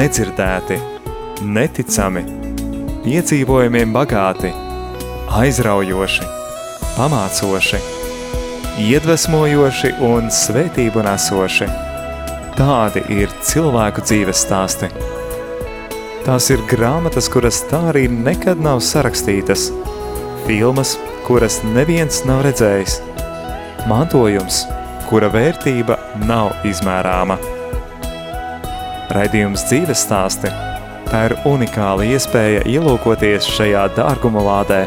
nedzirdēti, neticami, piedzīvojumiem bagāti, aizraujoši, pamācoši, iedvesmojoši un svētību nesoši. Tādi ir cilvēku dzīves stāsti. Tās ir grāmatas, kuras tā arī nekad nav sarakstītas, filmas, kuras neviens nav redzējis, mantojums, kura vērtība nav izmērāma. Raidījums dzīves stāsti – tā ir unikāla iespēja ielūkoties šajā dārguma lādē.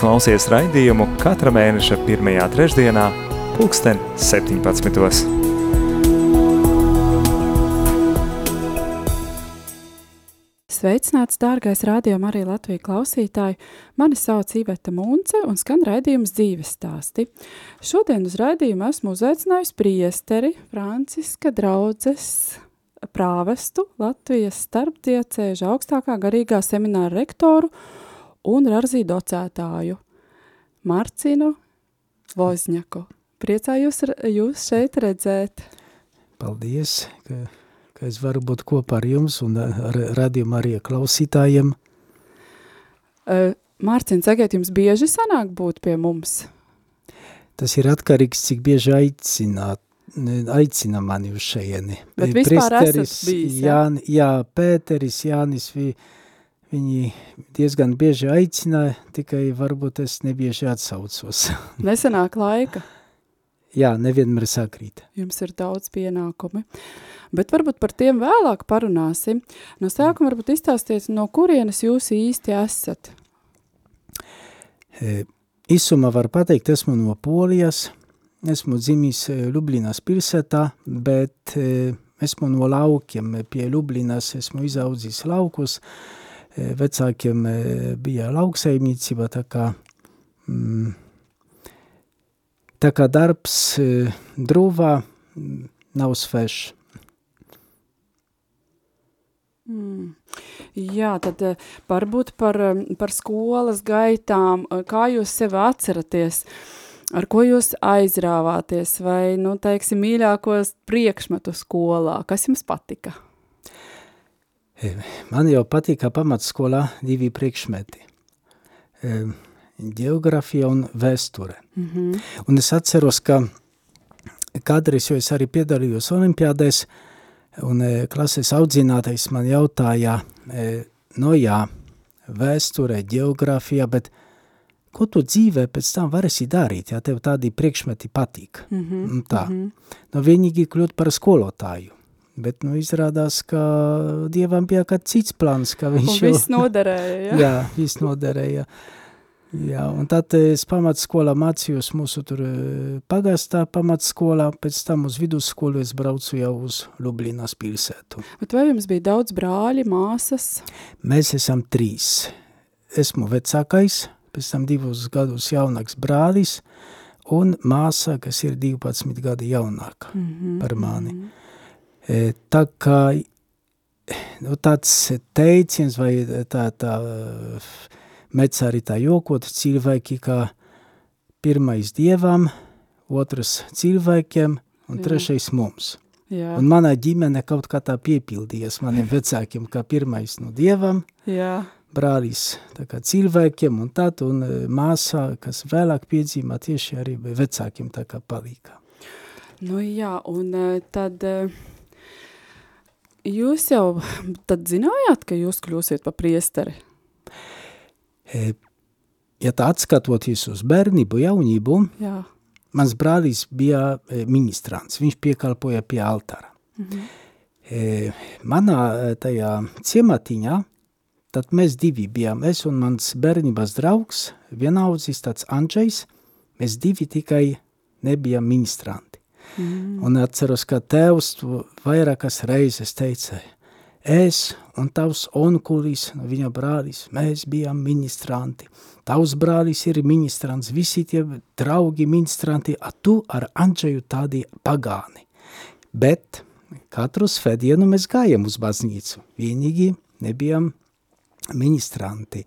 Klausies raidījumu katra mēneša pirmajā trešdienā, pulksten 17. Sveicināts, dārgais rādījuma arī Latvijas klausītāji. Mani sauc Iveta Munce un skan raidījums dzīves stāsti. Šodien uz raidījumu esmu uzaicinājusi priesteri Franciska draudzes prāvestu Latvijas starpdiecēža augstākā garīgā semināra rektoru un rarzī docētāju Marcinu Vozņaku. Priecājos jūs šeit redzēt. Paldies, ka ka es varu būt kopā ar jums un ar radījumu arī klausītājiem. Mārciņ, sakiet, jums bieži sanāk būt pie mums? Tas ir atkarīgs, cik bieži aicināt, aicina mani uz šeieni. Bet vispār Pristeris, esat bijis, jā? Jā, jā, Pēteris, Jānis, vi, viņi diezgan bieži aicināja, tikai varbūt es nebieži atsaucos. Nesanāk laika? Jā, nevienmēr sakrīt. Jums ir daudz pienākumi. Bet varbūt par tiem vēlāk parunāsim. No sākuma varbūt izstāstiet, no kurienes jūs īsti esat? E, Īsumā var pateikt, esmu no Polijas, esmu dzimis e, Lublinas pilsētā, bet e, esmu no laukiem. Pie Lublinas esmu izaudzis laukus, e, vecākiem bija lauksaimniecība, tā kā mm, Tā kā darbs drūvā nav svešs. Mm. Jā, tad varbūt par, par skolas gaitām, kā jūs sevi atceraties, ar ko jūs aizrāvāties, vai, nu, teiksim, mīļākos priekšmetu skolā, kas jums patika? Man jau patika pamatskolā divi priekšmeti geogrāfija un vēsture. Mm -hmm. Un es atceros, ka kādreiz, jo es arī piedalījos olimpiādēs, un e, klases audzinātais man jautāja, e, no jā, vēsture, geogrāfija, bet ko tu dzīvē pēc tam varēsi darīt, ja tev tādi priekšmeti patīk? Mm -hmm. Tā. Mm -hmm. Nu, vienīgi kļūt par skolotāju. Bet, nu, izrādās, ka Dievam bija kāds cits plāns, ka viņš un jau... viss noderēja, ja? jā, viss noderēja. Jā, un tad es pamatskolā mācījos mūsu tur pagastā pamatskolā, pēc tam uz vidusskolu es braucu jau uz Lublinas pilsētu. Bet vai jums bija daudz brāļi, māsas? Mēs esam trīs. Esmu vecākais, pēc tam divus gadus jaunāks brālis un māsa, kas ir 12 gadi jaunāka mm -hmm, par mani. Mm -hmm. Tā kā nu, tāds teiciens vai tā, tā Mēdz arī tā jokot cilvēki, kā pirmais dievam, otrs cilvēkiem un trešais mums. Jā. Un manā ģimene kaut kā tā piepildījies maniem vecākiem, kā pirmais no dievam, Jā. brālis tā kā cilvēkiem un tad, un e, māsā, kas vēlāk piedzīmā, tieši arī vecākiem tā kā palīkā. Nu jā, un e, tad e, jūs jau tad zinājāt, ka jūs kļūsiet pa priesteri? E, ja tā atskatoties uz bērnību, jaunību, Jā. mans brālis bija e, ministrants, viņš piekalpoja pie altāra. Mhm. E, manā tajā ciematiņā, tad mēs divi bijām, es un mans bērnības draugs, vienaudzis tāds Andžejs, mēs divi tikai nebijām ministranti. Mm. Un atceros, ka tēvs vairākas reizes teica, Es un tavs onkulis, viņa brālis, mēs bijām ministranti. Tavs brālis ir ministrants, visi tie draugi ministranti, a tu ar Andžeju tādi pagāni. Bet katru svētdienu mēs gājam uz baznīcu, vienīgi nebijām ministranti.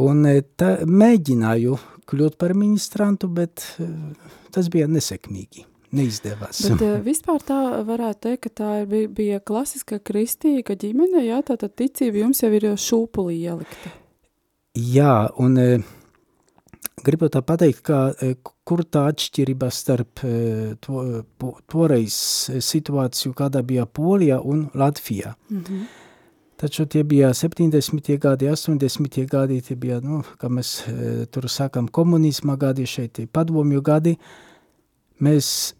Un e, tā, mēģināju kļūt par ministrantu, bet e, tas bija nesekmīgi. Neizdevās. Bet uh, vispār tā varētu teikt, ka tā bija, bija klasiska kristīga ģimene, jā, tātad ticība jums jau ir šūpulī ielikta. Jā, un uh, gribu tā pateikt, ka uh, kur tā atšķirība starp uh, to, po, toreiz situāciju, kādā bija Polijā un Latvijā. Mm -hmm. Taču tie bija 70. gadi, 80. gadi, tie bija, nu, kā mēs e, tur sakam, komunisma gadi, šeit padomju gadi. Mēs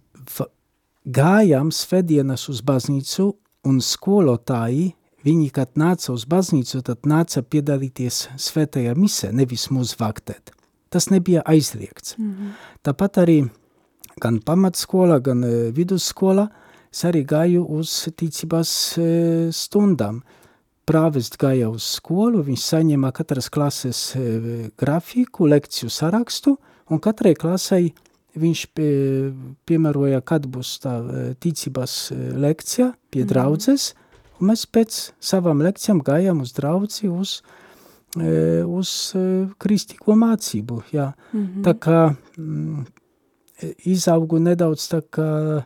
gājām svētdienas uz baznīcu, un skolotāji, viņi, kad nāca uz baznīcu, tad nāca piedalīties svētajā misē, nevis mūs vaktēt. Tas nebija aizliegts. Mm -hmm. Tāpat arī gan pamatskola, gan e, vidusskola, es arī gāju uz ticības e, stundām. Prāvests gāja uz skolu, viņš saņēma katras klases e, grafiku, lekciju sarakstu, un katrai klasei viņš pie, piemēroja, kad būs tā e, ticības e, lekcija pie mm. draudzes, un mēs pēc savām lekcijām gājām uz draudzi, uz, e, uz kristīgo mācību, jā. Mm -hmm. Tā kā mm, izaugu nedaudz tā kā,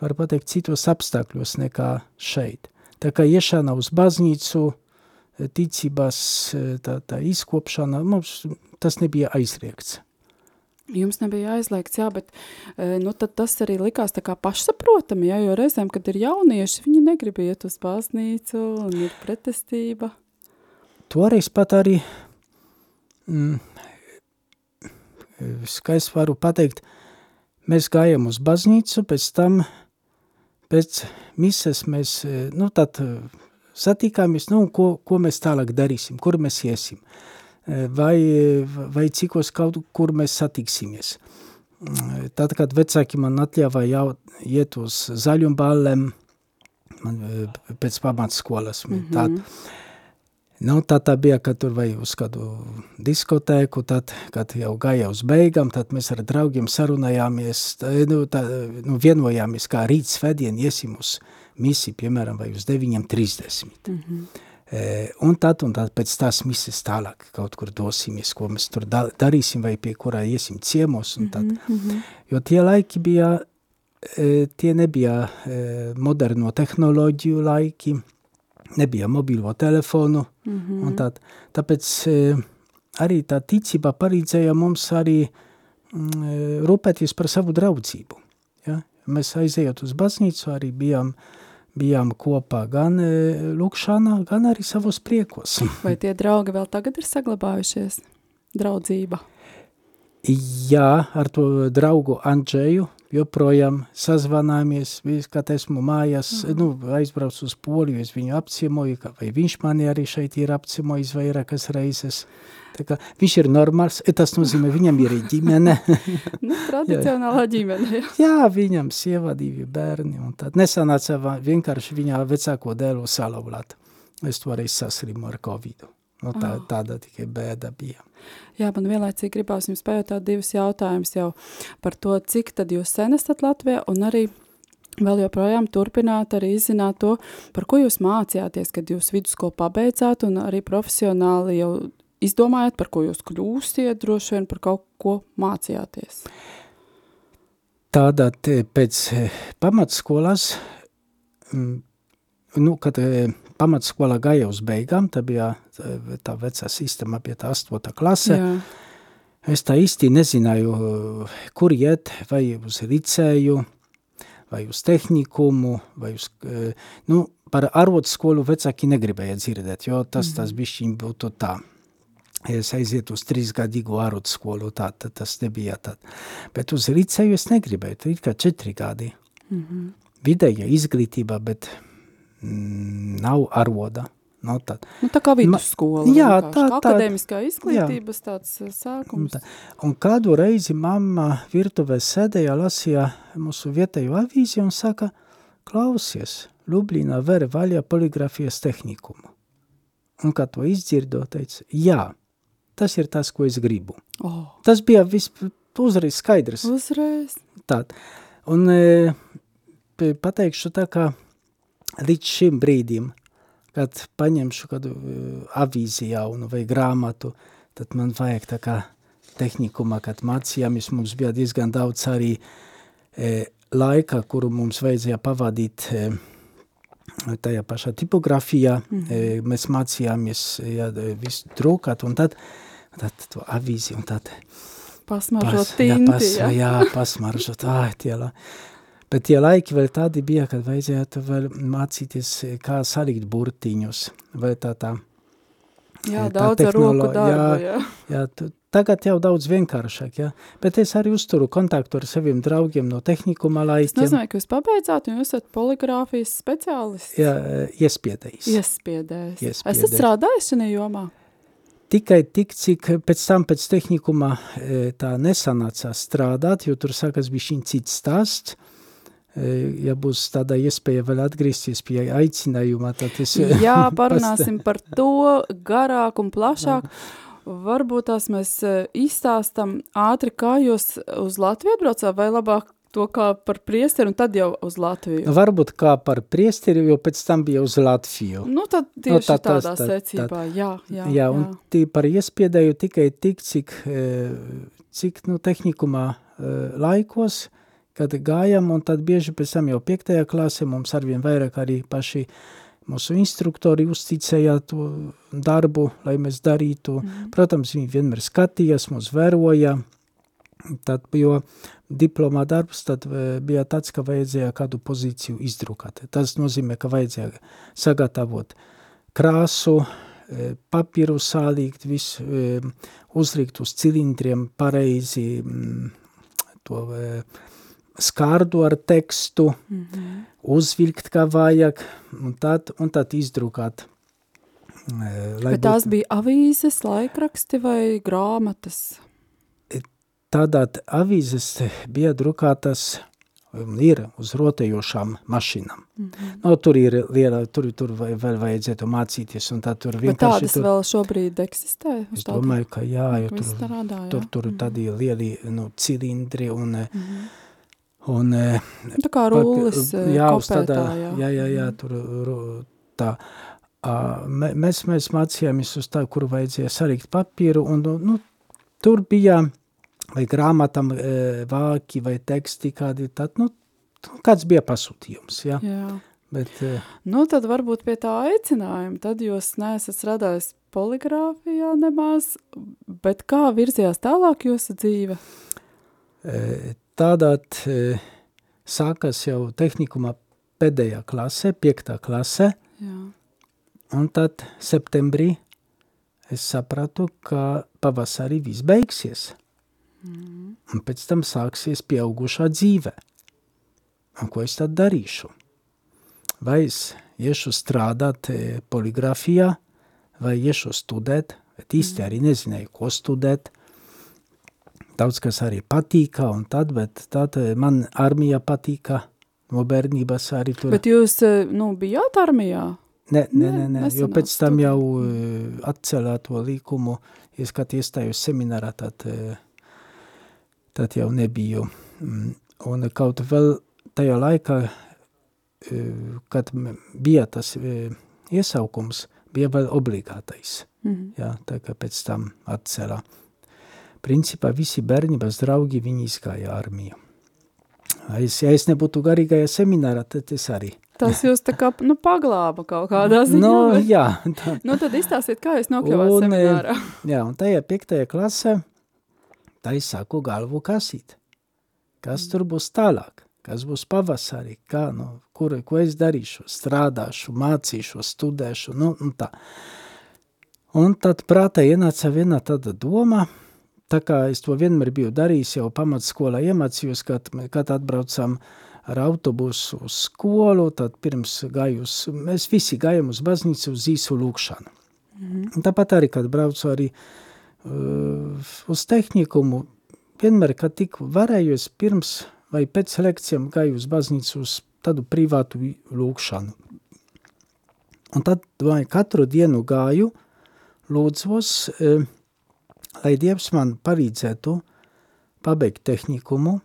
var pateikt, citos apstākļos nekā šeit. Tā kā iešana uz baznīcu, ticības, tā, tā izkopšana, mums tas nebija aizliegts. Jums nebija aizliegts, jā, bet e, nu, tas arī likās tā kā pašsaprotami, jā, jo reizēm, kad ir jaunieši, viņi negrib iet uz baznīcu un ir pretestība. Toreiz pat arī, mm, kā es varu pateikt, mēs gājam uz baznīcu, pēc tam, pēc mises mēs, e, nu tad e, satikāmies, nu, ko, ko mēs tālāk darīsim, kur mēs iesim. Uh, vai, vai cikos kaut kur mēs satiksimies. Tad, kad vecāki man atļāva jau iet uz zaļumballēm, man pēc pamatskolas, mm -hmm. tad, nu, tā tā bija, kad tur vai uz kādu diskotēku, tad, kad jau gāja uz beigām, tad mēs ar draugiem sarunājāmies, tā, nu, tā, nu, vienojāmies, kā rīt svētdien iesim uz misi, piemēram, vai uz 9.30. Mm -hmm. E, un tad, un tad pēc tās mises tālāk kaut kur dosimies, ko mēs tur da darīsim vai pie kurā iesim ciemos un tad. Mm -hmm. Jo tie laiki bija, e, tie nebija e, moderno tehnoloģiju laiki, nebija mobilo telefonu mm -hmm. un tad. Tāpēc arī tā ticība palīdzēja mums arī mm, rūpēties par savu draudzību. Ja? Mēs aizējot uz baznīcu arī bijām uh, bijām kopā gan e, lūkšanā, gan arī savos priekos. Vai tie draugi vēl tagad ir saglabājušies? Draudzība? Jā, ar to draugu Andžēju joprojām sazvanāmies, kad esmu mājās, mm. nu, aizbraucu uz Poliju, es viņu apciemoju, vai viņš mani arī šeit ir apciemojis vairākas reizes. Tā kā viņš ir normāls, tas nozīmē, viņam ir ģimene. nu, tradicionālā ģimene, jā. viņam sieva divi bērni, un tad nesanāca vienkārši viņā vecāko dēlu salauzāt. Es toreiz saslimu ar covidu. Nu, tā, oh. Tāda tikai bēda bija. Jā, man vienlaicīgi gribās jums pajautāt divus jautājumus jau par to, cik tad jūs sen esat Latvijā, un arī vēl joprojām turpināt arī izzināt to, par ko jūs mācījāties, kad jūs vidusskolu pabeidzāt, un arī profesionāli jau izdomājat, par ko jūs kļūsiet, droši vien par kaut ko mācījāties? Tādā pēc eh, pamatskolas, mm, nu, kad eh, pamatskolā gāja uz beigām, tā bija eh, tā vecā sistēma, bija tā astota klase, Jā. es tā īsti nezināju, kur iet, vai uz licēju, vai uz tehnikumu, vai uz, nu, par arotskolu vecāki negribēja dzirdēt, jo tas, mm. tas bišķiņ būtu tā es aizietu uz trīsgadīgu ārotu skolu, tā, tad tas nebija tad. Bet uz licēju es negribēju, tad ir kā četri gadi. Mm -hmm. Vidēja izglītība, bet mm, nav aroda. No tad. Nu, tā kā vidusskola. Jā, tā, tā. Akadēmiskā izglītības jā. tāds sākums. Un, tā. un kādu reizi mamma virtuvē sēdēja, lasīja mūsu vietējo avīzi un saka, klausies, Lublīnā vēra vaļā poligrafijas tehnikumu. Un kā to izdzirdo, teica, jā, tas ir tas, ko es gribu. Oh. Tas bija vis, uzreiz skaidrs. Uzreiz. Tād. Un e, pateikšu tā, kā līdz šim brīdim, kad paņemšu kādu e, avīzi jaunu vai grāmatu, tad man vajag tā kā tehnikumā, kad mācījāmies, mums bija diezgan daudz arī e, laika, kuru mums vajadzēja pavadīt e, tajā pašā tipografijā, mm e, mēs mācījāmies ja, visu drukāt, un tad, tad to avīzi, un tad pasmaržot pas, tinti, jā, pas, jā. jā, pasmaržot, ā, tie la. Bet tie laiki vēl tādi bija, kad vajadzētu vēl mācīties, kā salikt burtiņus, vai tā tā. Jā, tā daudz ar roku darbu, jā. jā. jā Tagad jau daudz vienkāršāk, ja? bet es arī uzturu kontaktu ar saviem draugiem no tehnikuma laikiem. Tas nozīmē, ka jūs pabeidzāt un jūs esat poligrāfijas speciālists? Jā, iespiedējis. Iespiedējis. iespiedējis. Esat strādājis šajā jomā? Tikai tik, cik pēc tam pēc tehnikuma e, tā nesanāca strādāt, jo tur sākas bišķiņ cits stāsts. E, ja būs tāda iespēja vēl atgriezties pie aicinājuma, tad es... Jā, parunāsim par to garāk un plašāk. Jā. Varbūt tās mēs e, izstāstam ātri, kā jūs uz Latviju atbraucāt, vai labāk to kā par priesteri un tad jau uz Latviju? Varbūt kā par priesteri, jo pēc tam bija uz Latviju. Nu, tad tieši no, tā, tādā tā, secībā, tā, jā, jā. Jā, jā. un tī par iespiedēju tikai tik, cik, e, cik nu, tehnikumā e, laikos, kad gājam, un tad bieži pēc tam jau piektajā klasē mums arvien vairāk arī paši Mūsu instruktori uzticēja to darbu, lai mēs darītu. Mm. Protams, viņi vienmēr skatījās, mūs vēroja. Tad, jo diplomā darbs tad e, bija tāds, ka vajadzēja kādu pozīciju izdrukāt. Tas nozīmē, ka vajadzēja sagatavot krāsu, e, papīru sālīgt, visu e, uzlikt uz cilindriem pareizi mm, to skārdu ar tekstu, mm -hmm. uzvilkt kā vajag, un tad, un tad izdrukāt. Lai Bet tās būt... bija avīzes, laikraksti vai grāmatas? Tādāt avīzes bija drukātas ir uz rotējošām mašīnām. Mm -hmm. no, tur ir liela, tur, tur vēl vajadzētu mācīties, un tā tur vienkārši... Bet tādas tur, vēl šobrīd eksistē? Es domāju, ka jā, jo tur, strādā, jā. tur, tur mm -hmm. tādi lieli nu, cilindri un... Mm -hmm Un, e, tā kā rullis e, jā, kopētā, jā. Jā, jā, jā, tur tā. Mēs, mēs mācījāmies uz tā, kur vajadzēja sarikt papīru, un nu, tur bija vai grāmatam e, vāki vai teksti kādi, tad, nu, kāds bija pasūtījums, jā. jā. Bet, nu, tad varbūt pie tā aicinājuma, tad jūs neesat strādājis poligrāfijā nemaz, bet kā virzījās tālāk jūsu dzīve? Tādāt e, sākas jau tehnikuma pēdējā klasē, piektā klasē, Jā. un tad septembrī es sapratu, ka pavasarī viss beigsies. Mm. Un pēc tam sāksies pieaugušā dzīve. Un ko es tad darīšu? Vai es iešu strādāt e, poligrafijā, vai iešu studēt, bet īsti mm. arī nezināju, ko studēt daudz kas arī patīka un tad, bet tad eh, man armija patīka no bērnības arī tur. Bet jūs, eh, nu, bijāt armijā? Ne, ne, ne, ne, jo pēc tam jau atcelā to līkumu, es, kad iestājos seminārā, tad, uh, tad jau nebiju. Mm, un kaut vēl tajā laikā, uh, kad bija tas uh, iesaukums, bija vēl obligātais. Mm -hmm. Jā, tā kā pēc tam atcelā. Principā visi bērnības draugi viņi izgāja armiju. Es, ja es nebūtu garīgajā seminārā, tad es arī. Tas jūs tā kā, nu, paglāba kaut kādā ziņā. No, jā. Tā. nu, tad izstāstiet, kā jūs nokļuvāt un, seminārā. Jā, un tajā piektajā klasē, es sāku galvu kasīt. Kas tur būs tālāk? Kas būs pavasarī? Kā, nu, kur, ko es darīšu? Strādāšu, mācīšu, studēšu, nu, un tā. Un tad prātā ienāca viena tāda doma – tā kā es to vienmēr biju darījis, jau pamatskolā iemācījos, kad, kad atbraucam ar autobusu uz skolu, tad pirms gāju uz, mēs visi gājam uz baznīcu uz īsu lūkšanu. Mm -hmm. Tāpat arī, kad braucu arī uh, uz tehnikumu, vienmēr, kad tik varēju, es pirms vai pēc lekcijām gāju uz baznīcu uz tādu privātu lūkšanu. Un tad, vai katru dienu gāju, lūdzos, uh, lai Dievs man palīdzētu pabeigt tehnikumu,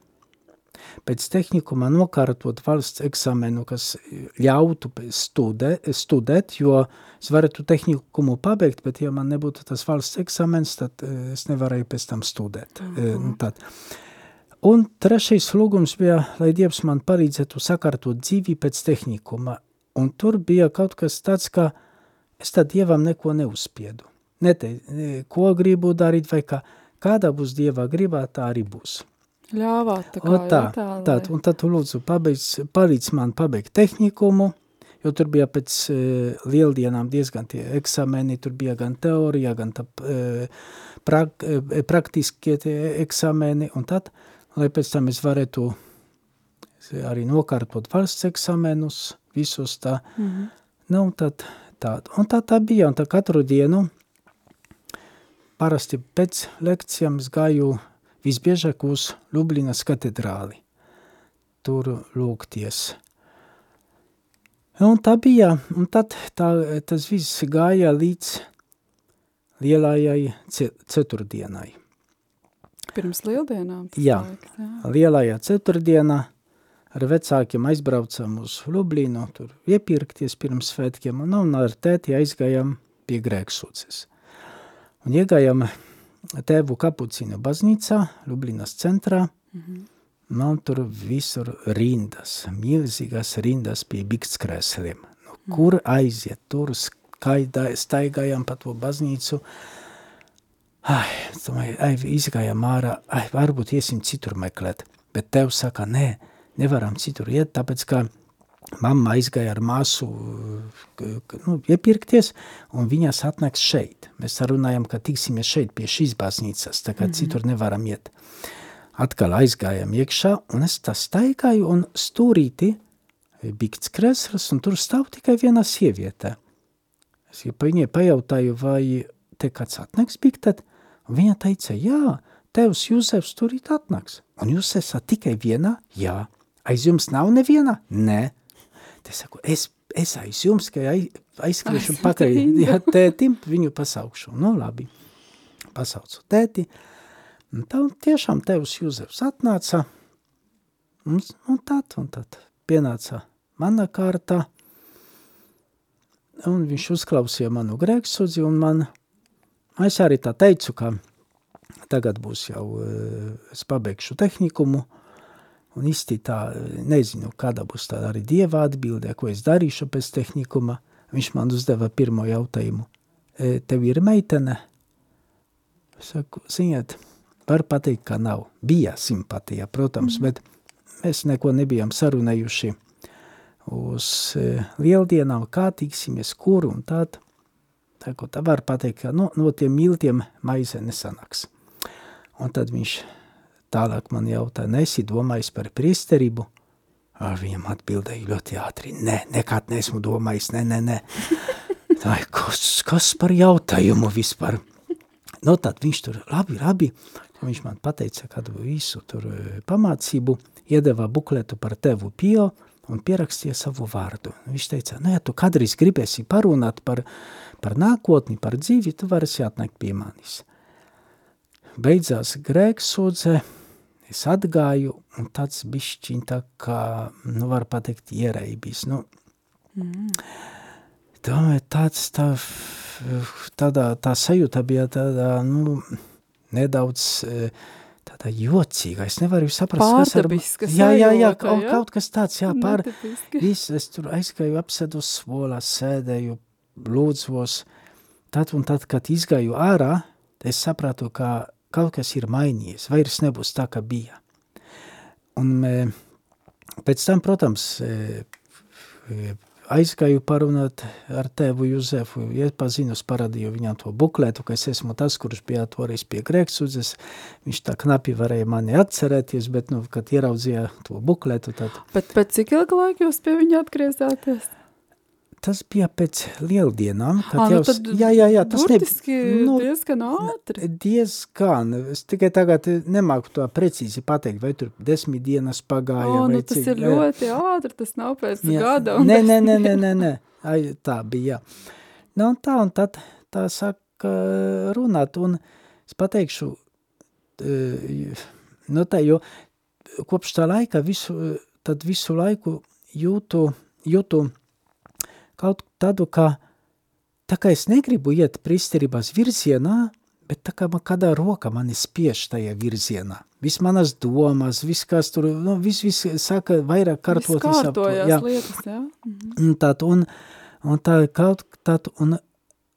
pēc tehnikuma nokārtot valsts eksāmenu, kas ļautu studē, studēt, jo es varētu tehnikumu pabeigt, bet ja man nebūtu tas valsts eksāmens, tad eh, es nevarēju pēc tam studēt. Uh -huh. tad. Un trešais lūgums bija, lai Dievs man palīdzētu sakārtot dzīvi pēc tehnikuma. Un tur bija kaut kas tāds, ka es tad Dievam neko neuzspiedu. Netei, ko gribu darīt vai kā, kādā būs Dieva gribā, tā arī būs. Ļāvāt tā kā, o, tā, tā, lai... tā, un tad tu lūdzu pabeidz, palīdz man pabeigt tehnikumu, jo tur bija pēc e, lieldienām diezgan tie eksameni, tur bija gan teorija, gan tā, e, prak, e, praktiskie tie eksameni, un tad, lai pēc tam es varētu arī nokārtot valsts eksamenus, visus tā, mm -hmm. nu, tad tā, un tā tā bija, un tā katru dienu, parasti pēc lekcijām es gāju visbiežāk uz Lublinas katedrāli, tur lūgties, Un tā bija, un tad tā, tas viss gāja līdz lielajai ceturtdienai. Pirms lieldienām? Jā, laik, jā, lielajā ceturtdienā ar vecākiem aizbraucam uz Lublinu, tur iepirkties pirms svētkiem, un, un ar tēti aizgājām pie Grēksūces. Un iegājām tēvu kapucīnu baznīcā, Lublinas centrā, mm -hmm. Man tur visur rindas, milzīgas rindas pie biktskrēsliem. Nu, kur aiziet, tur skaidā, staigājām pa to baznīcu. Ai, domāju, ai, izgājām ārā, ai, varbūt iesim citur meklēt. Bet tev saka, nē, nevaram citur iet, tāpēc, ka mamma aizgāja ar māsu nu, iepirkties, un viņas atnāks šeit. Mēs sarunājam, ka tiksimies šeit pie šīs baznīcas, tā kā mm -hmm. citur nevaram iet. Atkal aizgājām iekšā, un es tā staigāju, un stūrīti bikts kresls, un tur stāv tikai viena sieviete. Es ja viņai pajautāju, vai te kāds atnāks biktet, un viņa teica, jā, tevs Jūzefs turīt atnāks. Un jūs esat tikai viena? Jā. Aiz jums nav neviena? Nē. Te saku, es, es aiz jums, ka aizskriešu pakaļ jā, tētim, viņu pasaukšu. Nu, labi. Pasaucu tēti. Un tā tiešām tevs Jūzefs atnāca, un, un tad, un tad pienāca mana kārta, un viņš uzklausīja manu grēksudzi, un man, es arī tā teicu, ka tagad būs jau, eh, es pabeigšu tehnikumu, un īsti tā, nezinu, kāda būs tā arī dieva atbildē, ko es darīšu pēc tehnikuma, viņš man uzdeva pirmo jautājumu, e, tev ir meitene? Saku, ziniet, Var pateikt, ka nav. Bija simpatija, protams, mm. bet mēs neko nebijām sarunējuši uz e, lieldienām, kā tiksimies, kur un tād. Tā, tā var pateikt, ka no, nu, no tiem miltiem maize nesanāks. Un tad viņš tālāk man jautā, nesi domājis par priesterību? Viņam atbildēja ļoti ātri, ne, nekad neesmu domājis, ne, ne, ne. Tā ir, kas, kas par jautājumu vispār? Nu, tad viņš tur, labi, labi, Viņš man pateica kādu visu tur e, pamācību, iedeva bukletu par tevu pio un pierakstīja savu vārdu. Viņš teica, nu, ja tu kādreiz gribēsi parunāt par, par nākotni, par dzīvi, tu varēsi atnākt pie manis. Beidzās grēksūdze, es atgāju, un tāds bišķiņ tā kā, nu, var pateikt, ierēbis. Nu, mm. Tomēr tāds tā, tādā, tā sajūta bija tādā, nu, nedaudz e, tāda jocīga. Es nevaru saprast, kas ar... Jā, jā, jā, kaut, ja? kaut kas tāds, jā, pār... Viss, es tur aizgāju, apsēdu svolā, sēdēju, lūdzos. Tad un tad, kad izgāju ārā, es sapratu, ka kaut kas ir mainījies, vairs nebūs tā, kā bija. Un e, pēc tam, protams, e, aizgāju parunāt ar tēvu Juzefu, iepazinos, parādīju viņam to bukletu, ka es esmu tas, kurš bija toreiz pie Grēksudzes. Viņš tā knapi varēja mani atcerēties, bet, nu, kad ieraudzīja to bukletu, tad... Bet pēc cik ilga laika jūs pie viņa atgriezāties? Tas bija pēc lieldienām. Kad ah, jau, nu jā, jā, jā, tas burtiski ne, nu, diezgan ātri. Diezgan. Es tikai tagad nemāku to precīzi pateikt, vai tur desmit dienas pagāja. O, nu, tas cik, ir ļoti ātri, tas nav pēc jā. gada. Nē, nē, nē, nē, nē, nē. Ai, tā bija, jā. Nu, un tā, un tad tā saka runāt, un es pateikšu, nu tā, jo kopš tā laika visu, tad visu laiku jūtu, jūtu kaut tādu, ka tā kā es negribu iet pristerībās virzienā, bet tā kā man kādā roka mani spiež tajā virzienā. Viss manas domas, viss, kas tur, nu, viss, viss saka vairāk kārtot. Viss kārtojās jā. lietas, jā. Mhm. Un tā, un, un tā kaut tā, un,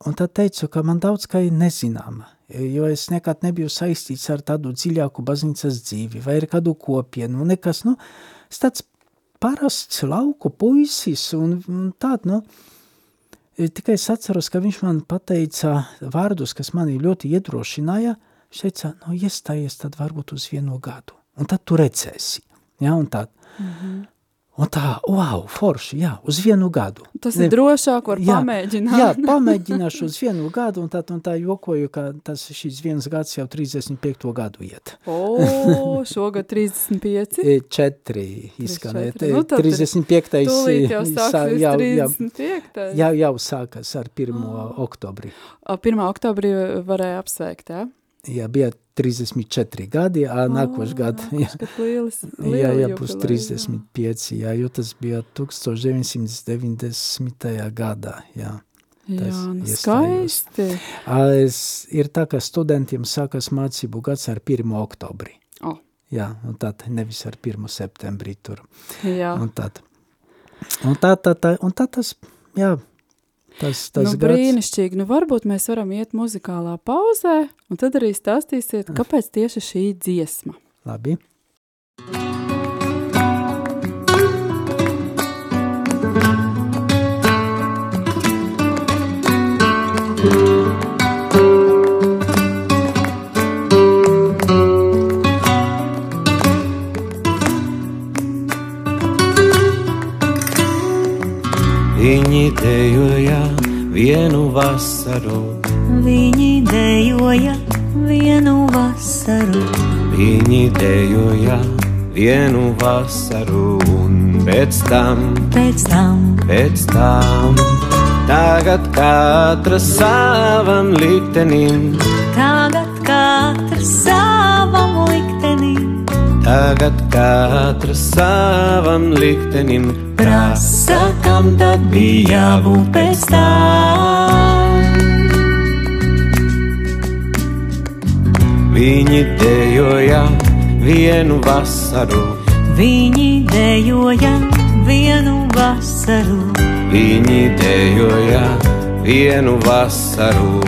un tā teicu, ka man daudz kā ir nezināma, jo es nekad nebiju saistīts ar tādu dziļāku baznīcas dzīvi, vai ar kādu kopienu, nekas, nu, es tāds parasts lauku puisis un, un tād, nu, tikai es atceros, ka viņš man pateica vārdus, kas mani ļoti iedrošināja, viņš teica, nu, iestājies tad varbūt uz vienu gadu, un tad tu redzēsi, ja, un tā, mm -hmm. Un tā, wow, forši, jā, uz vienu gadu. Tas ir drošāk, var jā, pamēģināt. jā, pamēģināšu uz vienu gadu, un tā, un tā jokoju, ka tas šis viens gads jau 35. gadu iet. O, šogad 35? 4 izskanēt. Nu, 35. Tūlīt jau sāksies jau, 35. Jā, jau sākas ar 1. Oh. oktobri. 1. oktobri varēja apsveikt, jā? Jā, bija 34 gadi, jā, nākošais gads. Jā, lielis, jā, jā, būs 35, jā, jo tas bija 1990. gadā, jā. Jā, nu skaisti. Es, ir tā, ka studentiem sākas mācību gads ar 1. oktobri. Oh. Jā, un tad nevis ar 1. septembrī tur. Jā. Un tad, un tā, tā, tā, un tā tas, jā, Tas, tas nu, brīnišķīgi. Nu, varbūt mēs varam iet muzikālā pauzē, un tad arī stāstīsiet, kāpēc tieši šī dziesma. Labi. Dejoja vienu vasaru. Viņi dejoja vienu vasaru. Viņi dejoja vienu vasaru un pēc tam, pēc tam, pēc tam. Tagad katrs savam liktenim, tagad katrs savam. Tagad katrs savam liktenim prasa, kam tad bija jābūt pēc tam. Viņi dejoja vienu vasaru, viņi dejoja vienu vasaru, viņi dejoja vienu vasaru,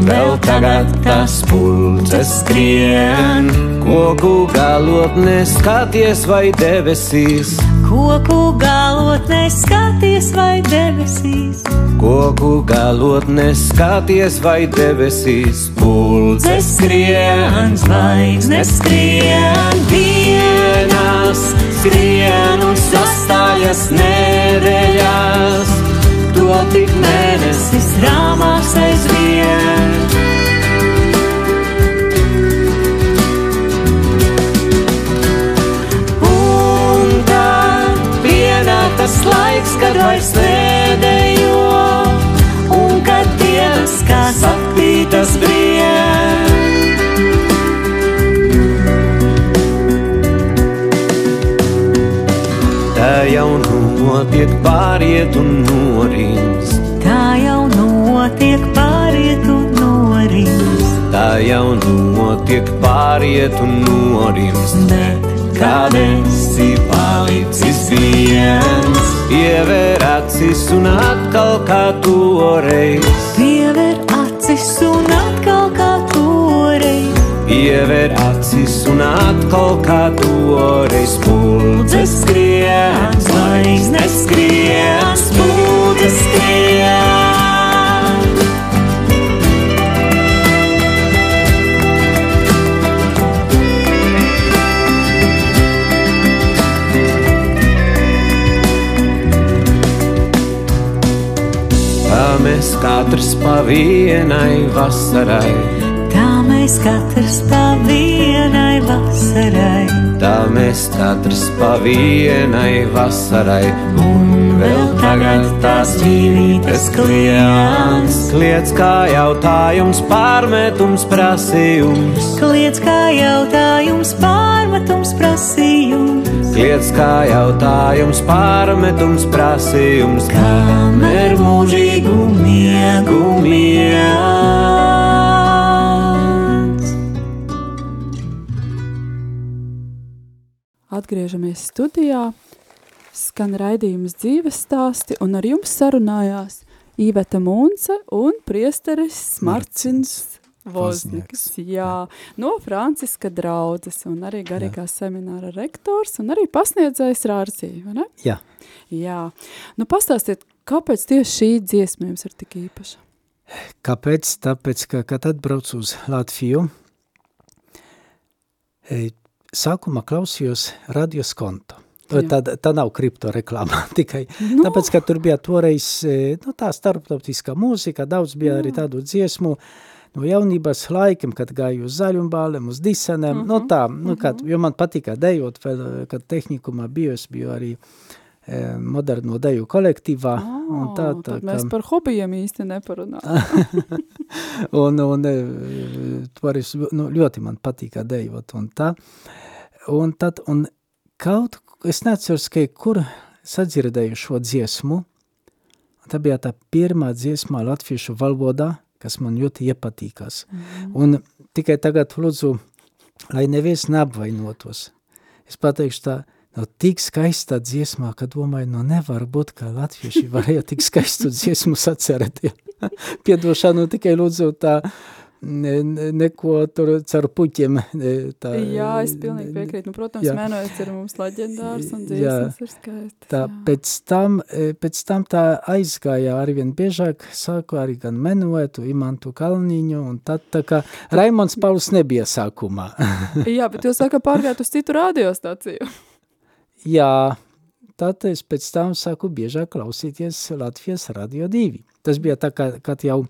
un vēl tagad tas pulces skrien Koku galotnē skaties vai debesīs. Koku galotnē skaties vai debesīs. Koku galotnē skaties vai debesīs. Pulce skrien, zvaigznes skrien, dienas skrien un sastājas nedēļas. To tik mēnesis rāmās aizvien. tas laiks, kad vairs lēdējo, un kad dienas kā saktītas brien. Tā jau notiek pāriet un norīns. Tā jau notiek pāriet un norīns. Tā jau notiek pāriet un norīns. Bet kad esi palicis viens. Pievēr acis un atkal kā toreiz. Pievēr acis un atkal kā toreiz. Pievēr acis un atkal kā toreiz. Spuldzes skrien, zvaigznes skrien, spuldzes. Mēs katrs pa vienai vasarai. Tā mēs katrs pa vienai vasarai. Tā mēs katrs pa vienai vasarai. Un Vēl tagad tās dzīvības kliedz, kliedz kā jautājums, pārmetums, prasījums. Kliedz kā jautājums, pārmetums, prasījums. Kliedz kā jautājums, pārmetums, prasījums. Kam ir mūžīgu miegu miegs? Atgriežamies studijā skan raidījums dzīves stāsti, un ar jums sarunājās Īveta Mūnce un priesteris Marcins Vozniks. Jā, no Franciska draudzes un arī garīgā Jā. semināra rektors un arī pasniedzējs Rārcī, vai ne? Jā. Jā. Nu pastāstiet, kāpēc tieši šī dziesma jums ir tik īpaša? Kāpēc? Tāpēc, ka, kad atbraucu uz Latviju, sākumā klausījos radios konto. Tā, tā nav kripto reklāma tikai. No. Tāpēc, ka tur bija toreiz nu, tā starptautiskā mūzika, daudz bija Jā. arī tādu dziesmu no jaunības laikiem, kad gāju uz zaļumbālēm, uz disenēm, uh -huh. nu tā, nu, kad, jo man patika dejot, vēl, kad tehnikumā biju, es biju arī e, moderno deju kolektīvā. Oh, un tā, tā, tad mēs ka... par hobijiem īsti neparunājam. un, un e, toreiz nu, ļoti man patika dejot un tā. Un tad, un kaut, es neceros, ka kur sadzirdēju šo dziesmu, tā bija tā pirmā dziesmā latviešu valodā, kas man ļoti iepatīkās. Mm. Un tikai tagad lūdzu, lai neviens neapvainotos. Es pateikšu tā, no tik skaista dziesmā, ka domāju, no nevar būt, ka latvieši varēja tik skaistu dziesmu sacerēt. Piedošanu tikai lūdzu tā, uh, ne, neko tur caur puķiem. Tā, jā, es pilnīgi piekrītu. Nu, protams, jā. mēnojas ir mums leģendārs un dziesmas ir skaistas. Tā, jā. pēc, tam, e, pēc tam tā aizgāja arvien biežāk, sāku arī gan menuētu, Imantu Kalniņu, un tad tā kā Raimons Pauls nebija sākumā. jā, bet jūs sāka pārgāt uz citu radiostaciju. jā, tad es pēc tam sāku biežāk klausīties Latvijas Radio 2. Tas bija tā, kā, kad jau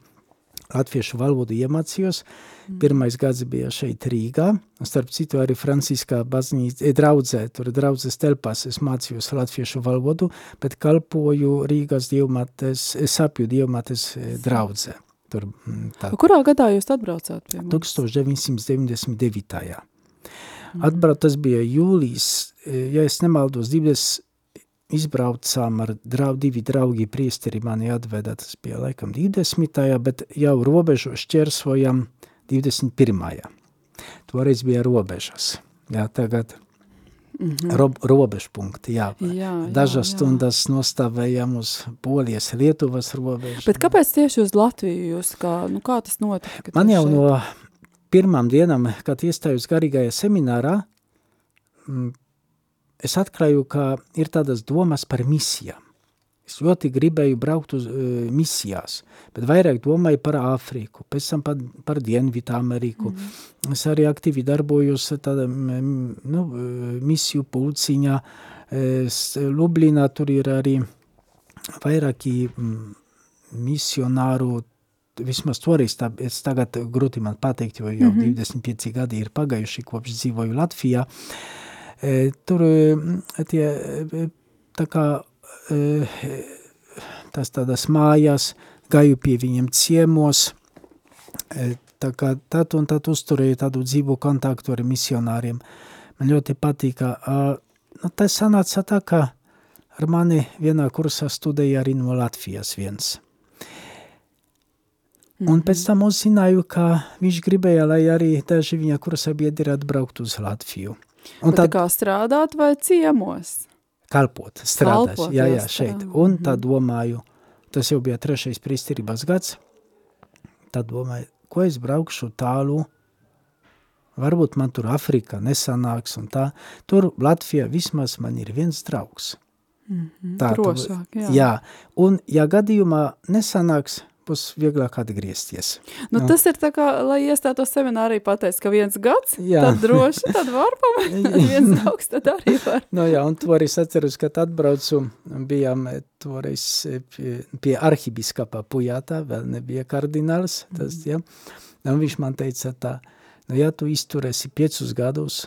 latviešu valodu iemācījos. Mm. Pirmais gads bija šeit Rīgā, starp citu arī Franciskā baznīca, eh, draudzē, tur draudzes telpās es mācījos latviešu valodu, bet kalpoju Rīgas dievmates, sapju dievmates eh, draudzē. Tur, mm, tā. Kurā gadā jūs atbraucāt pie mums? 1999. Mm. Atbrauc, tas bija jūlijas, eh, ja es nemaldos, 20 izbraucām ar drau, divi draugi priesteri mani atveda, tas bija laikam 20. bet jau robežu šķersojam 21. Toreiz bija robežas. Jā, tagad mm -hmm. ro, robežpunkti, jā. jā Dažas jā, jā. stundas nostāvējam uz Polijas, Lietuvas robežu. Bet kāpēc tieši uz Latviju jūs, kā, nu kā tas notika? Man jau šeit? no pirmām dienām, kad iestājos garīgajā seminārā, es atklāju, ka ir tādas domas par misijām. Es ļoti gribēju braukt uz uh, misijās, bet vairāk domāju par Āfriku, pēc tam par, par Dienvidu Ameriku. Mm. Es arī aktīvi darbojos tādā nu, misiju pulciņā. Es, Lublinā tur ir arī vairāki misionāru vismaz toreiz, tā, es tagad grūti man pateikt, jo jau mm -hmm. 25 gadi ir pagājuši, kopš dzīvoju Latvijā. Uh, Tur tie tā kā tās tādas mājās, gāju pie viņiem ciemos, tā kā tad un tad uzturēju tādu dzīvu kontaktu ar misionāriem. Man ļoti patīka. Nu, tas sanāca tā, ka ar mani vienā kursā studēja arī no Latvijas viens. Un mhm. pēc tam uzzināju, ka viņš gribēja, lai arī daži viņa kursa biedri atbrauktu uz Latviju. Un tad, tā kā strādāt vai ciemos? Kalpot, strādāt, Kalpot, jā, jā, šeit. Un tad mhm. domāju, tas jau bija trešais pristirības gads, tad domāju, ko es braukšu tālu, varbūt man tur Afrika nesanāks un tā. Tur Latvijā vismaz man ir viens draugs. Mm -hmm, tā, drošāk, jā. jā. Un ja gadījumā nesanāks, būs vieglāk atgriezties. Nu, nu. Tas ir tā kā, lai iestātos seminārī pateic, ka viens gads, jā. tad droši, tad var pamēt, viens draugs, tad arī var. nu jā, un to arī atceros, kad atbraucu, bijām eh, toreiz eh, pie, pie arhibiskapa Pujātā, vēl nebija kardināls, tas, mm. ja, un viņš man teica tā, nu ja tu izturēsi piecus gadus,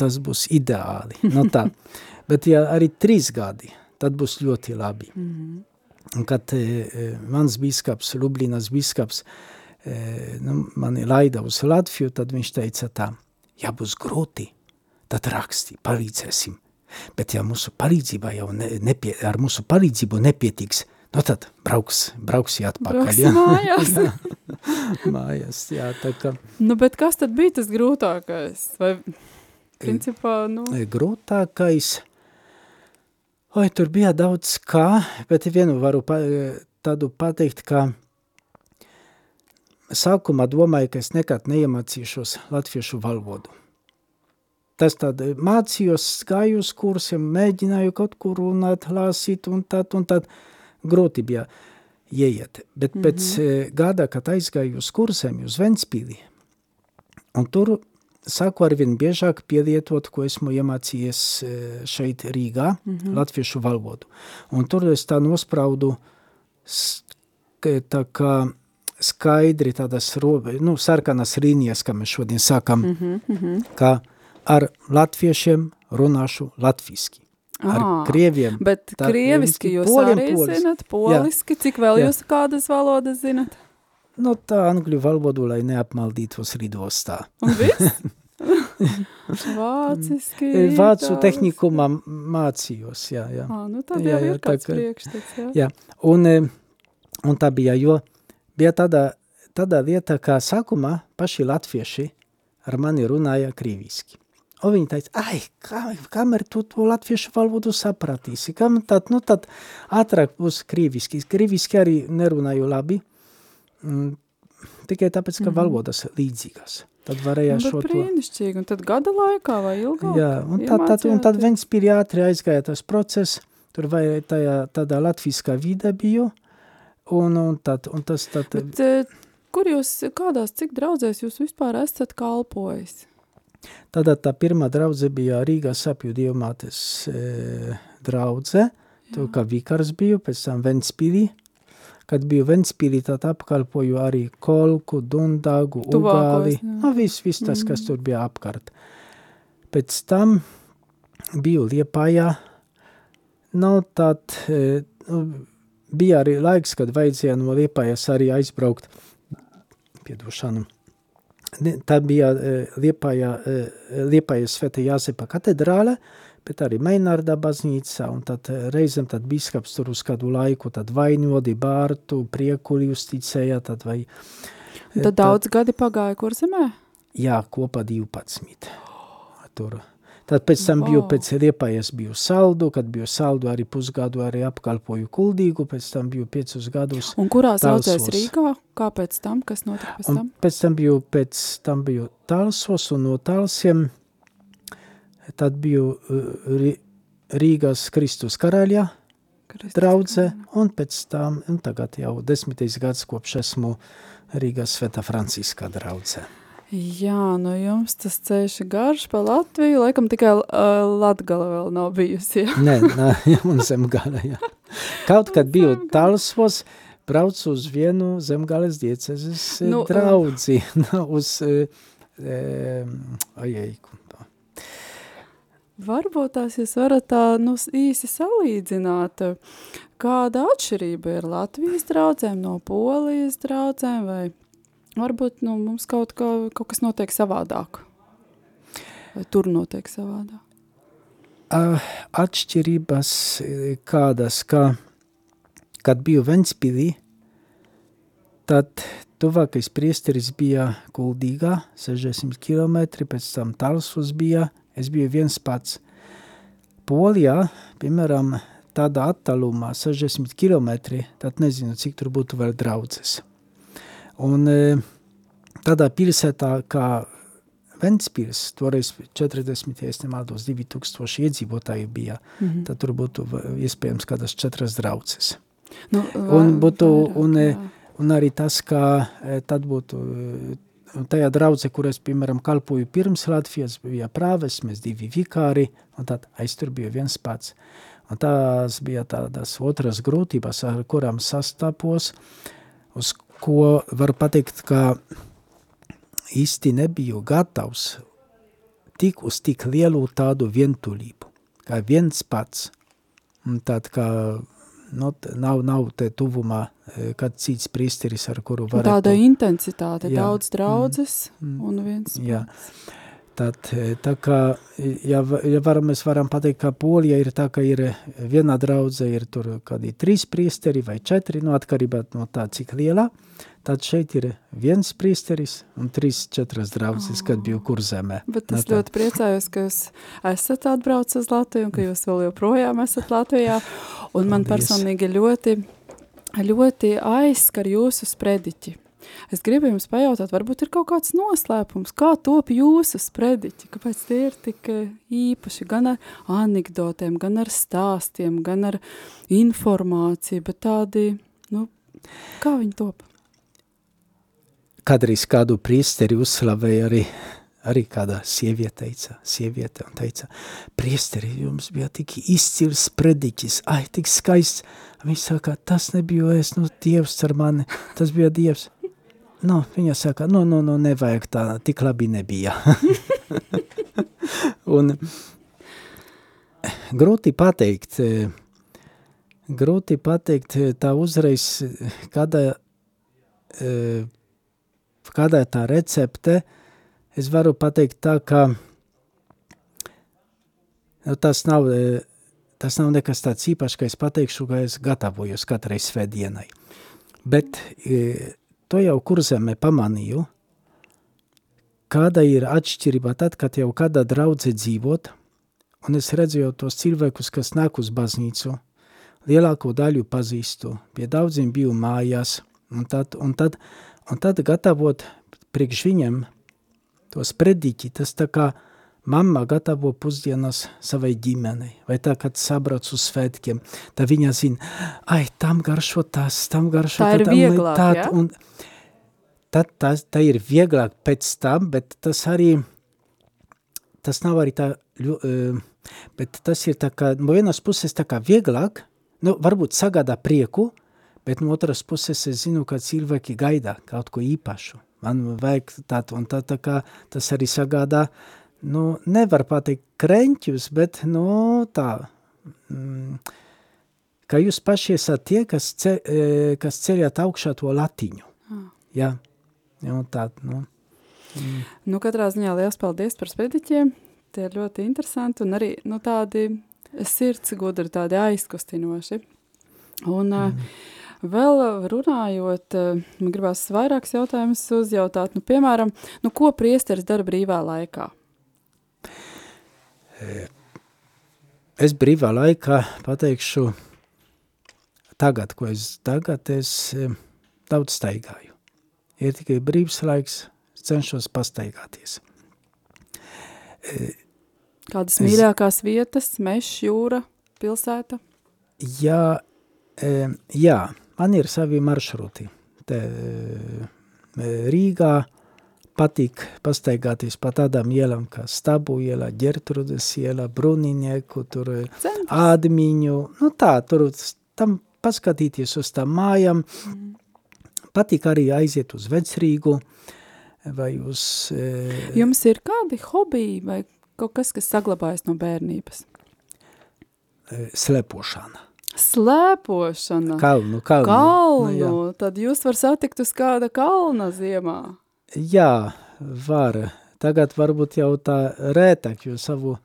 tas būs ideāli, nu tā, bet ja arī trīs gadi, tad būs ļoti labi. Mm -hmm. Kad e, mans biskaps, Lublinas biskaps, e, nu, mani laida uz Latviju, tad viņš teica tā, ja būs grūti, tad raksti, palīdzēsim. Bet ja mūsu palīdzība jau ne, nepie, ar mūsu palīdzību nepietiks, nu tad brauks, brauksi atpakaļ. Brauks ja? mājās. mājās, jā, tā kā. Nu, bet kas tad bija tas grūtākais? Vai principā, nu... Grūtākais, oi, tur bija daudz kā, bet vienu varu pa, tādu pateikt, ka sākumā domāju, ka es nekad neiemācīšos latviešu valodu. Tas tad mācījos, gāju uz kursiem, mēģināju kaut kur runāt, lasīt un tad, un tad grūti bija ieiet. Bet mm -hmm. pēc mhm. gada, kad aizgāju uz kursiem, uz Ventspīli, un tur sāku arvien biežāk pielietot, ko esmu iemācījies šeit Rīgā, mm -hmm. latviešu valodu. Un tur es tā nospraudu, tā kā skaidri tādas robežas, nu, sarkanas līnijas, kā mēs šodien sakam, mm -hmm, mm -hmm. ka ar latviešiem runāšu latviski. Ar ah, krieviem. Bet krieviski jūs poļiem, arī polis. zinat, poliski, jā. cik vēl jā. jūs kādas valodas zinat? Nu, tā angļu valodu, lai neapmaldītos lidostā. Un viss? Vāciski. Vācu tehnikumā mācījos, jā, jā. Ah, nu tad jā, jau ir kāds priekšstats, jā. Jā, un, un tā bija, jo bija tādā, tādā vietā, kā sākumā paši latvieši ar mani runāja krīviski. Un viņi teica, ai, kā, kamēr tu to latviešu valodu sapratīsi, kam tad, nu tad ātrāk būs krīviski. Krīviski arī nerunāju labi, mm, tikai tāpēc, ka mm -hmm. valodas līdzīgas. Tad varēja nu, šo to... brīnišķīgi, un tad gada laikā vai ilgāk? Jā, un tad, tad, un tad viens pīri ātri aizgāja tas process, tur vai tajā, tādā latviskā vide biju, Un, un, tad, un tas tad... Bet, eh, kur jūs, kādās, cik draudzēs jūs vispār esat kalpojis? Tātad tā pirmā draudze bija Rīgā sapju dievmātes e, draudze, to kā vikars biju, pēc tam Ventspīlī. Kad biju Ventspīlī, tad apkalpoju arī Kolku, Dundagu, Ugāli, no viss, viss tas, kas mm. tur bija apkārt. Pēc tam biju Liepājā, nav nu, tad, e, bija arī laiks, kad vajadzēja no Liepājas arī aizbraukt, piedošanu, tā bija Liepājā, Liepājas Sveta Jāzepa katedrāle, bet arī Meinārda baznīca, un tad reizem tad biskaps tur uz kādu laiku, tad vainodi bārtu, priekuli uzticēja, tad vai... Tad daudz tad, gadi pagāja kur zemē? Jā, kopā 12. Tur Tad pēc tam wow. biju pēc Liepājas biju saldu, kad biju saldu arī pusgadu arī apkalpoju kuldīgu, pēc tam biju piecus gadus Un kurā saucēs Rīgā? Kāpēc tam? Kas notika pēc tam? Un pēc tam biju, pēc tam biju Talsos un no Talsiem, tad biju uh, Rīgas Kristus karaļa draudze, un pēc tam, un tagad jau desmitais gads kopš esmu Rīgas Sveta Franciska draudze. Jā, nu jums tas ceļš garš pa Latviju, laikam tikai uh, Latgala vēl nav bijusi, jā? Nē, nē, un Zemgala, jā. Kaut kad biju Talsvos, braucu uz vienu Zemgales diecezes nu, draudzi, uz, e, e, ajeiku. Varbūt tās jūs varat tā nu, īsi salīdzināt, kāda atšķirība ir Latvijas draudzēm no Polijas draudzēm vai varbūt nu, mums kaut, kā, kaut kas notiek savādāk. Vai tur notiek savādāk? Atšķirības kādas, ka, kad biju Ventspilī, tad tuvākais priesteris bija Kuldīgā, 60 km, pēc tam Talsus bija, es biju viens pats. Polijā, piemēram, tādā attālumā 60 km, tad nezinu, cik tur būtu vēl draudzes. Un e, tādā pilsētā kā Ventspils, toreiz 40, ja nemaldos, 2000 iedzīvotāji bija, mm -hmm. tad tur būtu iespējams kādas četras draudzes. Nu, un, būtu, un, e, un arī tas, ka e, tad būtu tajā draudze, kur es, piemēram, kalpoju pirms Latvijas, bija prāves, mēs divi vikāri, un tad aiz tur bija viens pats. Un tās bija tādas otras grūtības, ar kurām sastāpos, uz ko var pateikt, ka īsti nebiju gatavs tik uz tik lielu tādu vientulību, kā viens pats. Un tād kā nu, nav, nav te tuvumā e, kāds cits priesteris, ar kuru varētu... Tāda intensitāte, jā, daudz draudzes mm, mm, un viens jā. Tad, tā kā, ja, ja varam, mēs varam pateikt, ka Polija ir tā, ka ir viena draudze, ir tur kādi trīs priesteri vai četri, no atkarībā no tā, cik lielā, tad šeit ir viens priesteris un trīs, četras draudzes, oh. kad biju kurzemē. Bet es ļoti priecājos, ka jūs esat atbraucis uz Latviju un ka jūs vēl joprojām esat Latvijā, un man Paldies. personīgi ļoti, ļoti aizskar jūsu sprediķi Es gribu jums pajautāt, varbūt ir kaut kāds noslēpums, kā top jūsu sprediķi, kāpēc tie ir tik eh, īpaši, gan ar anekdotēm, gan ar stāstiem, gan ar informāciju, bet tādi, nu, kā viņi top? Kādreiz kādu priesteri uzslavēja arī arī kāda sieviete teica, sieviete un teica, priesteri, jums bija tik izcils prediķis, ai, tik skaists. Viņš saka, tas nebija es, nu, Dievs ar mani, tas bija Dievs. Nu, viņa saka, nu, nu, nu, nevajag tā, tik labi nebija. un grūti pateikt, grūti pateikt tā uzreiz, kāda, kāda tā recepte, es varu pateikt tā, ka nu, tas nav, tas nav nekas tāds īpašs, ka es pateikšu, ka es gatavojos katrai svētdienai. Bet to jau kurzemē pamanīju, kāda ir atšķirība tad, kad jau kādā draudze dzīvot, un es redzu jau tos cilvēkus, kas nāk uz baznīcu, lielāko daļu pazīstu, pie daudziem biju mājās, un tad, un tad, un tad gatavot priekš viņiem tos prediķi, tas tā kā mamma gatavo pusdienas savai ģimenei, vai tā, kad sabrauc uz svētkiem, tā viņa zina, ai, tam garšo tas, tam garšo tā ir vieglāk, tā, ja? un, tad tas, tā ir vieglāk pēc tam, bet tas arī, tas nav arī tā, bet tas ir tā kā, no vienas puses tā kā vieglāk, nu, varbūt sagādā prieku, bet no otras puses es zinu, ka cilvēki gaida kaut ko īpašu. Man vajag tādu, un tā, tā kā tas arī sagādā, nu, nevar pateikt kreņķus, bet, nu, tā, mm, ka jūs paši esat tie, kas, ce, kas ceļat augšā to latiņu. Ah. Ja? Jā, tā, nu. Mm. Nu, katrā ziņā liels paldies par spediķiem. Tie ir ļoti interesanti un arī nu, tādi sirds gudri, tādi aizkustinoši. Un mm. Vēl runājot, uh, man gribās vairākus jautājumus uzjautāt. Nu, piemēram, nu, ko priesteris dara brīvā laikā? Es brīvā laikā pateikšu tagad, ko es tagad es daudz staigāju ir tikai brīvs laiks, cenšos pastaigāties. E, Kādas es, mīļākās vietas, mešs, jūra, pilsēta? Jā, jā, man ir savi maršruti. Te, e, Rīgā patīk pastaigāties pa tādām ielām kā Stabu iela, Ģertrudes iela, Bruninieku, tur Centrs. Ādmiņu, nu tā, tur tam paskatīties uz tām mājām, mm patīk arī aiziet uz vecrīgu vai uz... E... Jums ir kādi hobiji vai kaut kas, kas saglabājas no bērnības? E, slēpošana. Slēpošana? Kalnu, kalnu. Kalnu, nu, tad jūs var satikt uz kāda kalna ziemā? Jā, var. Tagad varbūt jau tā rētāk, jo savu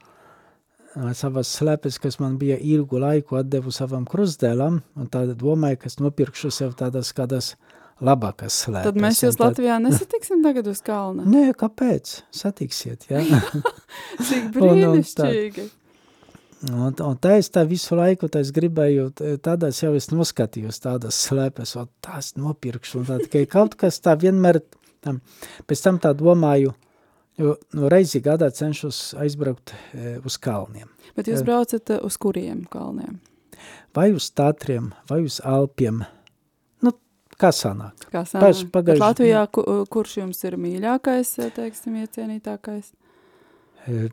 savas slēpes, kas man bija ilgu laiku atdevu savam krustdēlam, un tāda domāju, ka es nopirkšu sev tādas kādas labākas slēpes. Tad mēs jūs Latvijā tad... nesatiksim tagad uz kalna? Nē, kāpēc? Satiksiet, jā. Cik brīnišķīgi. Un, un, un tā es tā visu laiku, gribēju, tādās jau es noskatījos tādas slēpes, un tās nopirkšu, un tā tikai kaut kas tā vienmēr, tam, pēc tam tā domāju, jo no reizi gadā cenšos aizbraukt e, uz kalniem. Bet jūs braucat e, uz kuriem kalniem? Vai uz Tatriem, vai uz Alpiem, Kā sanāk? Kā sanāk? Paš, pagaiž... Latvijā, ku, kurš jums ir mīļākais, teiksim, iecienītākais? E,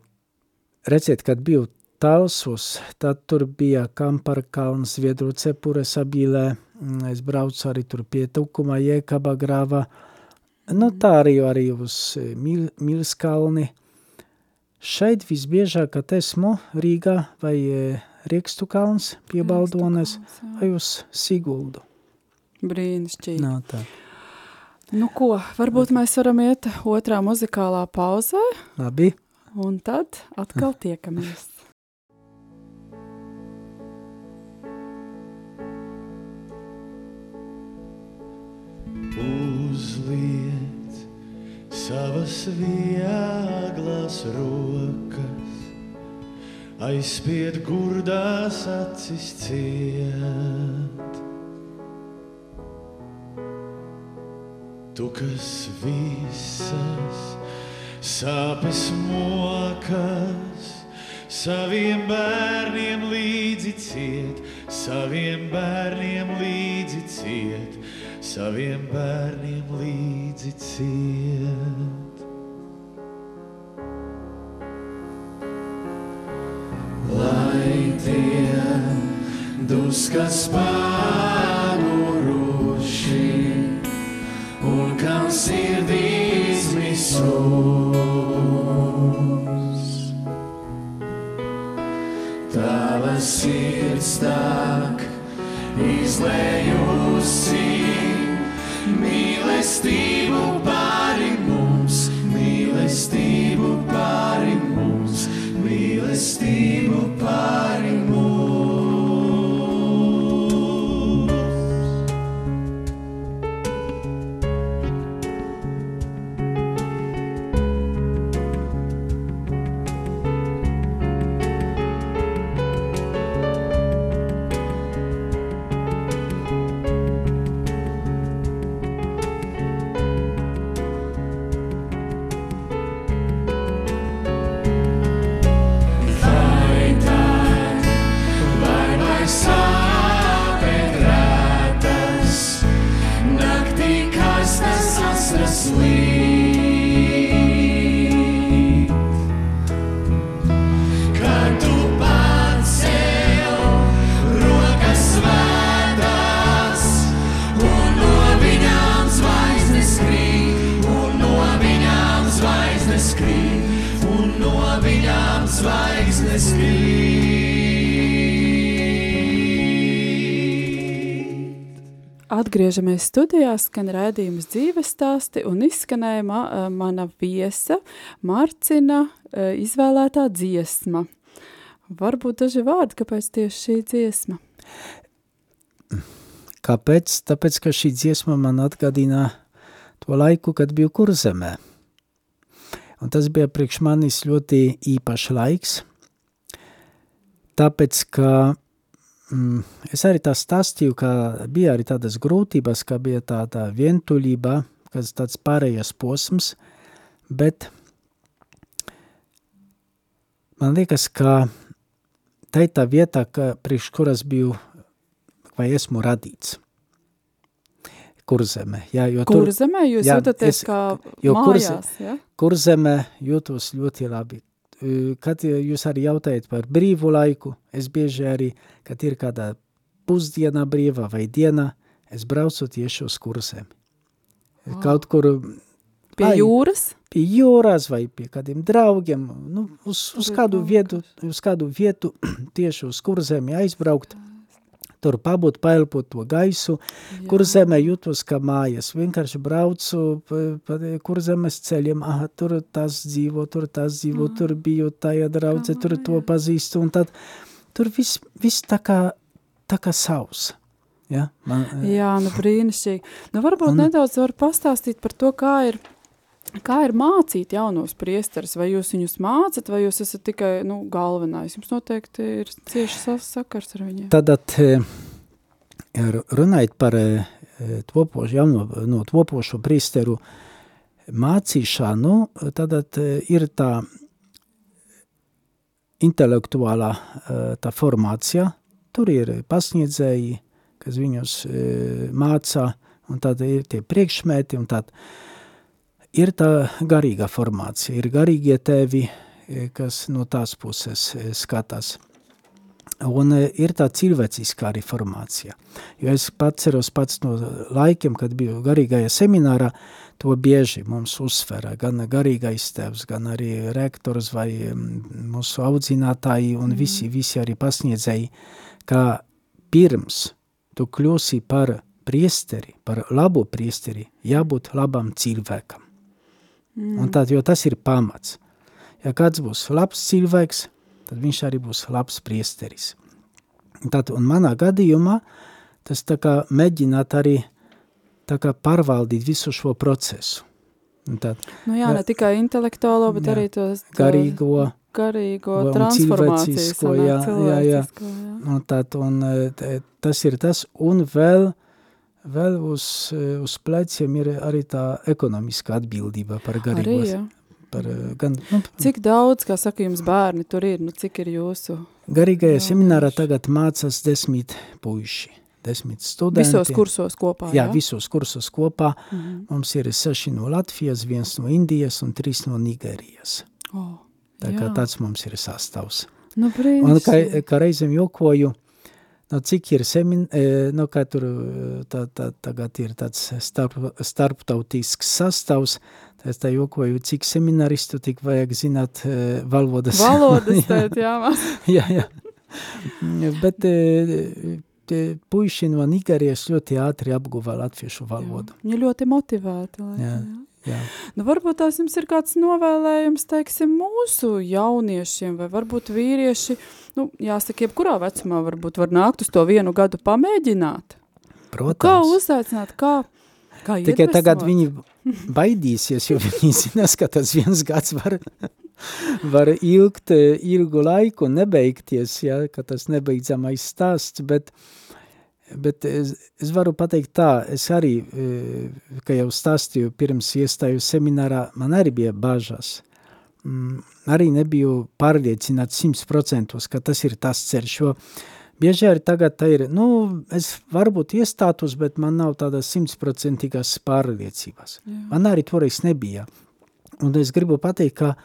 redziet, kad biju Talsus, tad tur bija Kampara kalns, Viedru cepure sabīlē, mm, es braucu arī tur pie Tukuma, Jēkaba grāva, nu tā arī, arī uz e, Mil, Milskalni. Šeit visbiežāk, kad esmu Rīgā vai e, Riekstu kalns pie Baldones vai uz Siguldu. Brīnišķīgi. Nav tā. Nu ko, varbūt mēs varam iet otrā muzikālā pauzē. Labi. Un tad atkal tiekamies. Uzliet savas vieglas rokas, aizspied gurdās acis ciet. Tu, kas visas sāpes mokas, saviem bērniem līdzi ciet, saviem bērniem līdzi ciet saviem bērniem līdzi ciet. Lai tie duskas pāruši un kam sirdīs visus. Tava sirds tak izlējusi Atgriežamies studijā, skan rādījums dzīves stāsti un izskanēja ma, mana viesa Marcina izvēlētā dziesma. Varbūt daži vārdi, kāpēc tieši šī dziesma? Kāpēc? Tāpēc, ka šī dziesma man atgādina to laiku, kad biju kurzemē. Un tas bija priekš manis ļoti īpašs laiks, tāpēc, ka mm, es arī tā stāstīju, ka bija arī tādas grūtības, ka bija tāda vientuļība, kas tāds pārējais posms, bet man liekas, ka tā ir tā vieta, ka priekš kuras biju vai esmu radīts. Kurzeme, jā, jo tur... Kurzemē jūs jā, jūtaties es, kā mājās, kurze, ja? Kurzemē jūtos ļoti labi kad jūs arī jautājat par brīvu laiku, es bieži arī, kad ir kādā pusdienā brīvā vai dienā, es braucu tieši uz kursēm. Oh. Kaut kur... Pie ai, jūras? Pie jūras vai pie kādiem draugiem, nu, uz, uz kādu vietu, uz kādu vietu tieši uz kursēm aizbraukt. Jā tur pabūt, paelpot to gaisu, Jā. kur zemē jūtos kā mājas. Vienkārši braucu pa, pa kur zemes ceļiem, aha, tur tas dzīvo, tur tas dzīvo, aha. tur biju tajā draudze, aha, tur to pazīstu, un tad tur viss vis tā kā, tā kā savs. Ja? Man, Jā, nu brīnišķīgi. Nu varbūt un, nedaudz var pastāstīt par to, kā ir Kā ir mācīt jaunos priesterus? Vai jūs viņus mācat, vai jūs esat tikai nu, galvenais? Jums noteikti ir cieši sakars ar viņiem. Tātad, runājot par topošu, jauno, no topošu priesteru mācīšanu, tātad ir tā intelektuālā tā formācija, tur ir pasniedzēji, kas viņus mācā, un tad ir tie priekšmeti, un tad ir tā garīgā formācija, ir garīgie tēvi, e, kas no tās puses e, skatās. Un e, ir tā cilvēciskā arī formācija. Jo es atceros pats no laikiem, kad biju garīgajā seminārā, to bieži mums uzsvera gan garīgais tevs, gan arī rektors vai mūsu audzinātāji un mm. visi, visi arī pasniedzēji, ka pirms tu kļūsi par priesteri, par labu priesteri, jābūt labam cilvēkam. Mm. Un tad, jo tas ir pamats. ja kāds būs labs cilvēks, tad viņš arī būs labs priesteris. Tad, un manā gadījumā tas tā kā mēģināt arī tā kā pārvaldīt visu šo procesu. Un tad, nu jā, ne tikai intelektuālo, bet jā, arī to, to garīgo, garīgo transformāciju. Jā, jā, jā. jā. Un tad, un tas ir tas, un vēl, vēl uz, uz pleciem ir arī tā ekonomiskā atbildība par garīgo. Arī, jā. Par, gan, nu, cik daudz, kā saka jums bērni, tur ir, nu cik ir jūsu? Garīgajā seminārā tagad mācās desmit puiši desmit studenti. Visos kursos kopā, jā? Jā, visos kursos kopā. Mm -hmm. Mums ir seši no Latvijas, viens no Indijas un trīs no Nigērijas. Oh, Tā kā jā. tāds mums ir sastāvs. Nu, brīnišķi. un kā, kā reizēm jokoju, nu, cik ir semin, nu, kā tur tā, tā, tagad ir tāds starp, starptautisks sastāvs, tā es tā jokoju, cik seminaristu tik vajag zināt valodas. Valodas, tēt, jā. jā, jā. Bet puiši no Nigērijas ļoti ātri apguva latviešu valodu. Jā, viņi ļoti motivēti. Lai, jā. Jā. Nu, varbūt tās jums ir kāds novēlējums, teiksim, mūsu jauniešiem, vai varbūt vīrieši, nu, jāsaka, jebkurā vecumā varbūt var nākt uz to vienu gadu pamēģināt. Protams. Kā uzaicināt, kā, kā Tikai tagad viņi baidīsies, jo viņi zinās, ka tas viens gads var var ilgt eh, ilgu laiku un nebeigties, ja, ka tas nebeidzamais stāsts, bet, bet es, es varu pateikt tā, es arī, eh, ka jau stāstīju pirms iestāju seminārā, man arī bija bažas. Mm, arī nebiju pārliecināts simts procentos, ka tas ir tas ceļš, jo bieži arī tagad tā ir, nu, es varbūt iestātos, bet man nav tādas simtprocentīgās pārliecības. Jā. Man arī toreiz nebija. Un es gribu pateikt, ka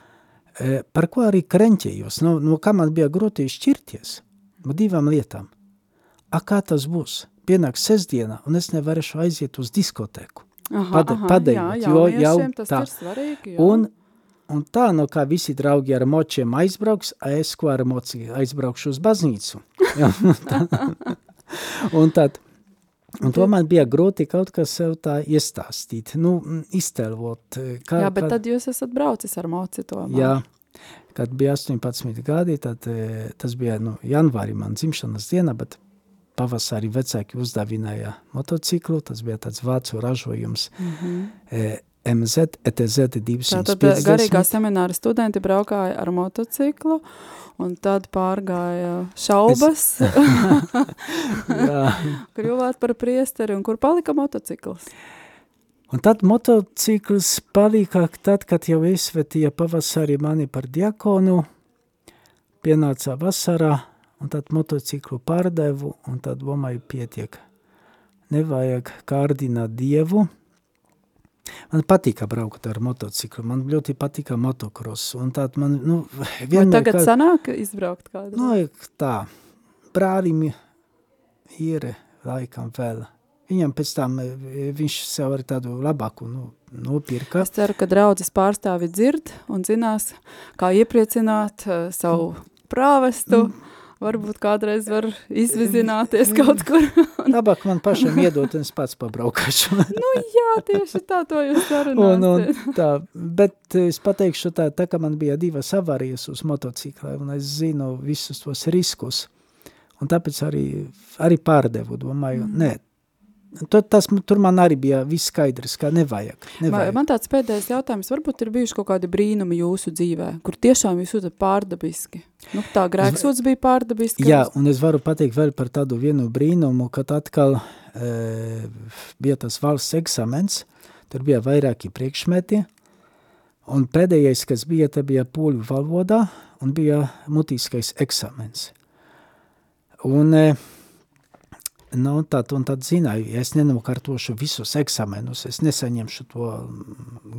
E, par ko arī krenķējos, no, no kā man bija grūti šķirties, no divām lietām. A, kā tas būs? Pienāks sestdiena, un es nevarēšu aiziet uz diskoteku. Aha, Pade, aha, padējot, jā, jo jau tas tā. ir svarīgi, jā. Un, un tā, no kā visi draugi ar močiem aizbrauks, a es ko ar moci aizbraukšu uz baznīcu. un tad, Un to man bija grūti kaut kas sev tā iestāstīt, nu, iztēlot. Kā, jā, bet kā, tad jūs esat braucis ar moci tomēr. Jā, kad bija 18 gadi, tad tas bija, nu, janvāri man dzimšanas diena, bet pavasarī vecāki uzdāvināja motociklu, tas bija tāds vācu ražojums, mm -hmm. e, MZ, ETZ 250. Tātad garīgā semināra studenti braukāja ar motociklu, un tad pārgāja šaubas, kļuvāt par priesteri, un kur palika motocikls? Un tad motocikls palika tad, kad jau izsvetīja pavasarī mani par diakonu, pienāca vasarā, un tad motociklu pārdevu, un tad domāju, pietiek. Nevajag kārdināt Dievu, Man patika braukt ar motociklu, man ļoti patika motocross, un tād man, nu, vienmēr... Vai tagad kā, sanāk izbraukt kādu? Nu, tā, brālim ir laikam vēl. Viņam pēc tam, e, viņš sev arī tādu labāku, nu, nopirka. Es ceru, ka draudzes pārstāvi dzird un zinās, kā iepriecināt uh, savu prāvestu. Mm varbūt kādreiz var izvizināties kaut kur. Labāk man pašam iedot, un es pats pabraukāšu. nu jā, tieši tā to jūs sarunāsiet. Un, un tā, bet es pateikšu tā, tā, ka man bija divas avarijas uz motociklē, un es zinu visus tos riskus. Un tāpēc arī, arī pārdevu, domāju, mm. nē, Tur, tas, tur man arī bija viss skaidrs, ka nevajag. nevajag. Man tāds pēdējais jautājums, varbūt ir bijuši kaut kādi brīnumi jūsu dzīvē, kur tiešām jūs jūtat pārdabiski? Nu, tā grēksots bija pārdabiski. Jā, un es varu pateikt vēl par tādu vienu brīnumu, kad atkal e, bija tas valsts eksamens, tur bija vairāki priekšmeti, un pēdējais, kas bija, te bija poļu valodā, un bija mutiskais eksamens. Un... E, Nu, tad, un tad zināju, ja es nenokārtošu visus eksamenus, es nesaņemšu to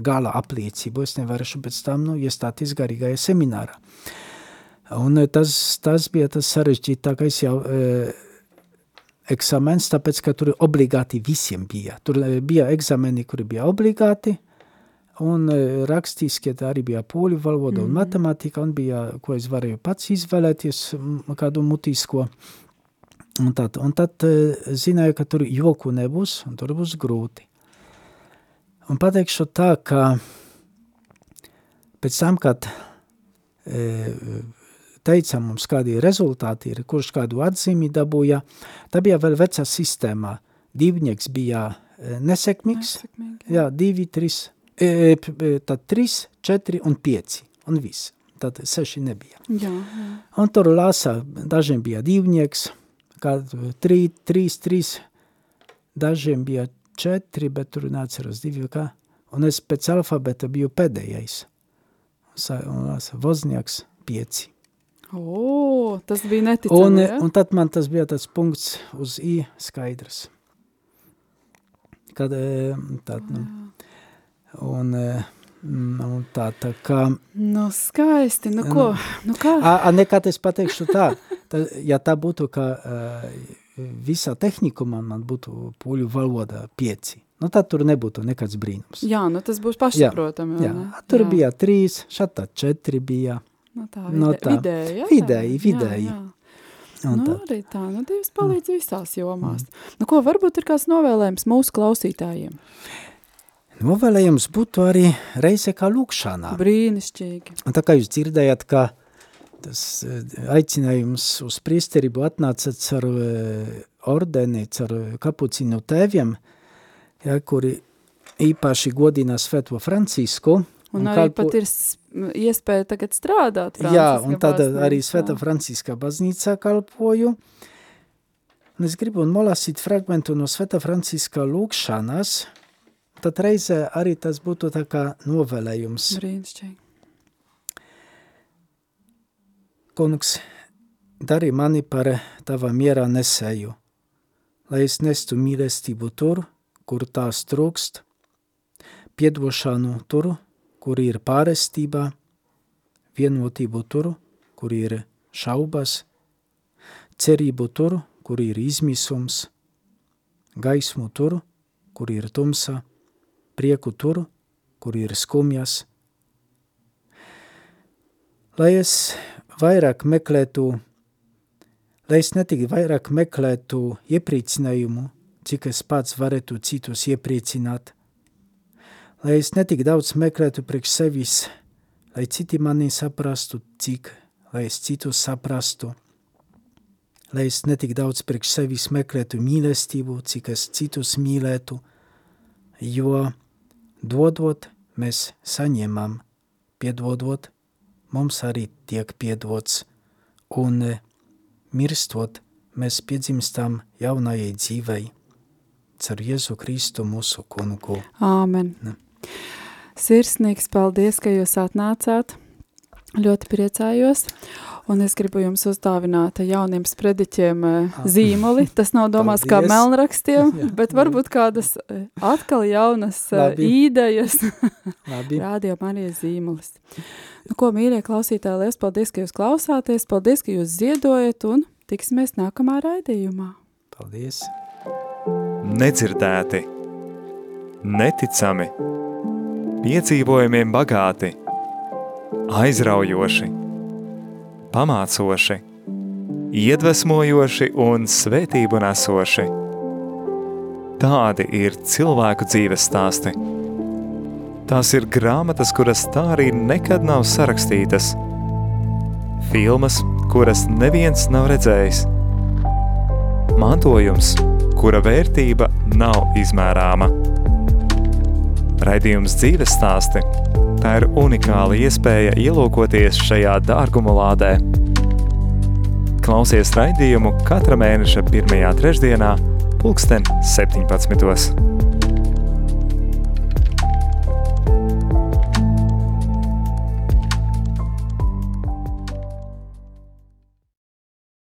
gala apliecību, es nevarēšu pēc tam nu, iestāties garīgajā seminārā. Un eh, tas, tas bija tas sarežģītākais jau e, eksamens, tāpēc, ka tur obligāti visiem bija. Tur eh, bija eksāmeni, kuri bija obligāti, un e, rakstīskie arī bija poļu valoda mm -hmm. un mhm. matemātika, un bija, ko es varēju pats izvēlēties, kādu mutisko. Un tad, un tad e, zināju, ka tur joku nebūs, un tur būs grūti. Un pateikšu tā, ka pēc tam, kad teica mums, kādi rezultāti ir, kurš kādu atzīmi dabūja. Tā bija vēl vecā sistēmā. Divnieks bija nesekmīgs, Nesekmīgi. jā, divi, trīs, e, tad trīs, četri un pieci, un viss. Tad seši nebija. Jā, jā. Un tur lasa, dažiem bija divnieks, kā trī, trīs, trīs, dažiem bija četri, bet tur neatceros divi, kā. Un es pēc alfabeta biju pēdējais. Un lasa, Vozniaks pieci. O, tas bija neticami, un, ja? un tad man tas bija tas punkts uz I skaidrs. Kad, tad, nu, un, un tā, tā kā... Nu, skaisti, nu ko, nu kā? A, a nekad es pateikšu tā, tā ja tā būtu, ka uh, visā tehnikumā man būtu pūļu valoda pieci, nu tad tur nebūtu nekāds brīnums. Jā, nu tas būs pašsaprotami. Jā, jā, tur jā. bija trīs, šat tā četri bija. No tā, vide, no tā. vidēji, jā? Vidēji, vidēji. Jā, jā. Un nu, tā. arī tā, nu Dievs palīdz mm. visās jomās. Mm. Nu ko, varbūt ir kāds novēlējums mūsu klausītājiem? Novēlējums būtu arī reize kā lūkšanā. Brīnišķīgi. Tā kā jūs dzirdējat, ka tas eh, aicinājums uz priesterību atnāca ar eh, ordeni, ar kapucinu tēviem, ja, kuri īpaši godina Svēto Francisku. Un, un arī kalpo... pat ir iespēja tagad strādāt Franciska Jā, un tad baznīca. arī Sveta Franciska baznīcā kalpoju. Un es gribu nolasīt fragmentu no Sveta Franciska lūkšanas, tad reizē arī tas būtu tā kā novēlējums. Brīnišķīgi. Kungs, dari mani par tava miera nesēju, lai es nestu mīlestību tur, kur tās trūkst, piedošanu tur, kur ir pārestība, vienotību tur, kur ir šaubas, cerību tur, kur ir izmisums, gaismu tur, kur ir tumsa, prieku tur, kur ir skumjas. Lai es vairāk meklētu, lai es ne tikai vairāk meklētu iepriecinājumu, cik es pats varētu citus iepriecināt, lai es netik daudz meklētu priekš sevis, lai citi mani saprastu, cik, lai es citus saprastu, lai es netik daudz priekš sevis meklētu mīlestību, cik es citus mīlētu, jo dodot mēs saņemam, piedodot mums arī tiek piedots, un mirstot mēs piedzimstam jaunajai dzīvei, caur Jēzu Kristu mūsu kungu. Āmen. Ne? Sirsnīgs paldies, ka jūs atnācāt. Ļoti priecājos. Un es gribu jums uzdāvināt jauniem sprediķiem eh, zīmoli. Tas nav domāts kā melnrakstiem, jā, bet varbūt kādas eh, atkal jaunas eh, Labi. idejas. Rādījā Marijas zīmolis. Nu, ko, mīļie klausītāji, liels paldies, ka jūs klausāties. Paldies, ka jūs ziedojat un tiksimies nākamā raidījumā. Paldies. Nedzirdēti. Neticami piedzīvojumiem bagāti, aizraujoši, pamācoši, iedvesmojoši un svētību nesoši. Tādi ir cilvēku dzīves stāsti. Tās ir grāmatas, kuras tā arī nekad nav sarakstītas, filmas, kuras neviens nav redzējis, mantojums, kura vērtība nav izmērāma. Raidījums dzīves stāsti. Tā ir unikāla iespēja ielūkoties šajā dārguma lādē. Klausies raidījumu katra mēneša pirmajā trešdienā, pulksten 17.